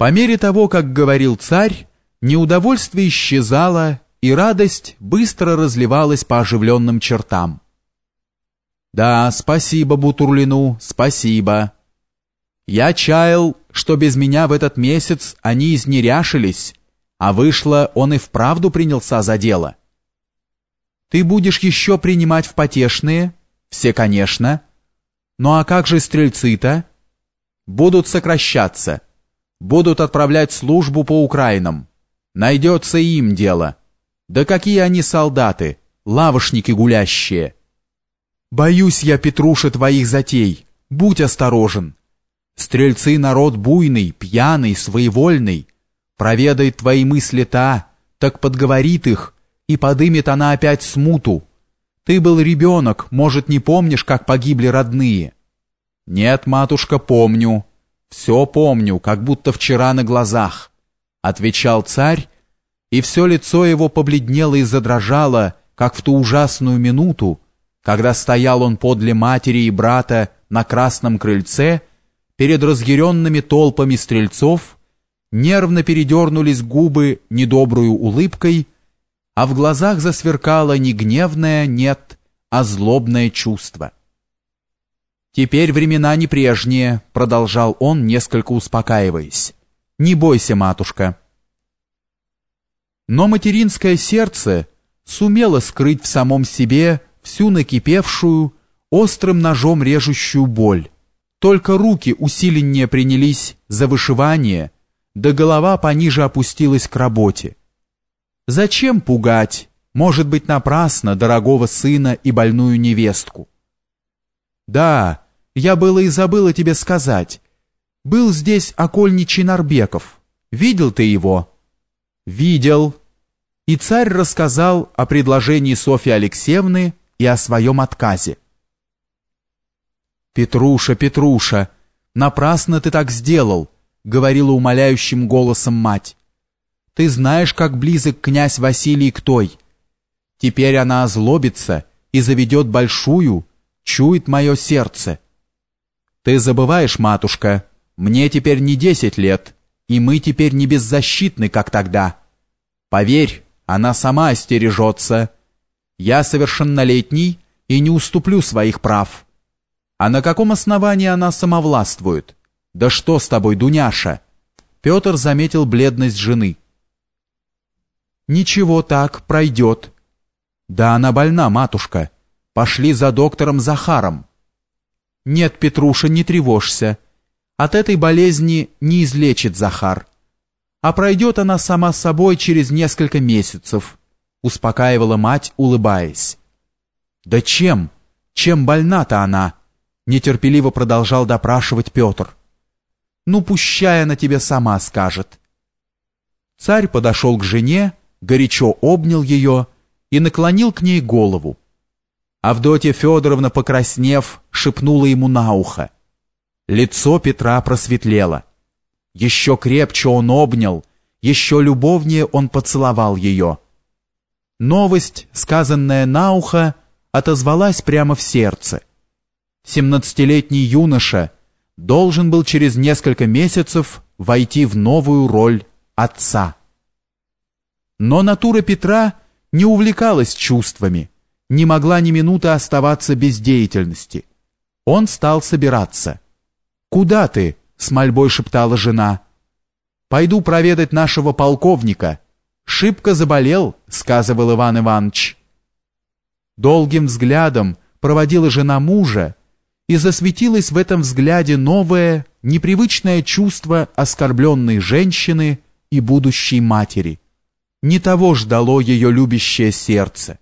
По мере того, как говорил царь, неудовольствие исчезало, и радость быстро разливалась по оживленным чертам. «Да, спасибо Бутурлину, спасибо. Я чаял, что без меня в этот месяц они изнеряшились, а вышло, он и вправду принялся за дело. Ты будешь еще принимать в потешные? Все, конечно. Ну а как же стрельцы-то? Будут сокращаться» будут отправлять службу по Украинам. Найдется им дело. Да какие они солдаты, лавошники гулящие. Боюсь я, Петруша, твоих затей. Будь осторожен. Стрельцы народ буйный, пьяный, своевольный. Проведает твои мысли та, так подговорит их, и подымет она опять смуту. Ты был ребенок, может, не помнишь, как погибли родные? Нет, матушка, помню. «Все помню, как будто вчера на глазах», — отвечал царь, и все лицо его побледнело и задрожало, как в ту ужасную минуту, когда стоял он подле матери и брата на красном крыльце перед разъяренными толпами стрельцов, нервно передернулись губы недобрую улыбкой, а в глазах засверкало не гневное, нет, а злобное чувство. «Теперь времена не прежние», — продолжал он, несколько успокаиваясь. «Не бойся, матушка». Но материнское сердце сумело скрыть в самом себе всю накипевшую, острым ножом режущую боль. Только руки усиленнее принялись за вышивание, да голова пониже опустилась к работе. Зачем пугать, может быть, напрасно, дорогого сына и больную невестку? Да, я было и забыла тебе сказать. Был здесь окольничий Нарбеков. Видел ты его? Видел. И царь рассказал о предложении Софьи Алексеевны и о своем отказе. Петруша, Петруша, напрасно ты так сделал, говорила умоляющим голосом мать. Ты знаешь, как близок князь Василий к той. Теперь она озлобится и заведет большую, чует мое сердце. Ты забываешь, матушка, мне теперь не десять лет, и мы теперь не беззащитны, как тогда. Поверь, она сама остережется. Я совершеннолетний и не уступлю своих прав. А на каком основании она самовластвует? Да что с тобой, Дуняша? Петр заметил бледность жены. Ничего так, пройдет. Да она больна, матушка пошли за доктором Захаром. Нет, Петруша, не тревожься. От этой болезни не излечит Захар. А пройдет она сама собой через несколько месяцев, успокаивала мать, улыбаясь. Да чем? Чем больна-то она? Нетерпеливо продолжал допрашивать Петр. Ну, пущай она тебе сама скажет. Царь подошел к жене, горячо обнял ее и наклонил к ней голову. Авдотья Федоровна, покраснев, шепнула ему на ухо. Лицо Петра просветлело. Еще крепче он обнял, еще любовнее он поцеловал ее. Новость, сказанная на ухо, отозвалась прямо в сердце. Семнадцатилетний юноша должен был через несколько месяцев войти в новую роль отца. Но натура Петра не увлекалась чувствами, не могла ни минуты оставаться без деятельности. Он стал собираться. «Куда ты?» — с мольбой шептала жена. «Пойду проведать нашего полковника. Шибко заболел», — сказывал Иван Иванович. Долгим взглядом проводила жена мужа, и засветилось в этом взгляде новое, непривычное чувство оскорбленной женщины и будущей матери. Не того ждало ее любящее сердце.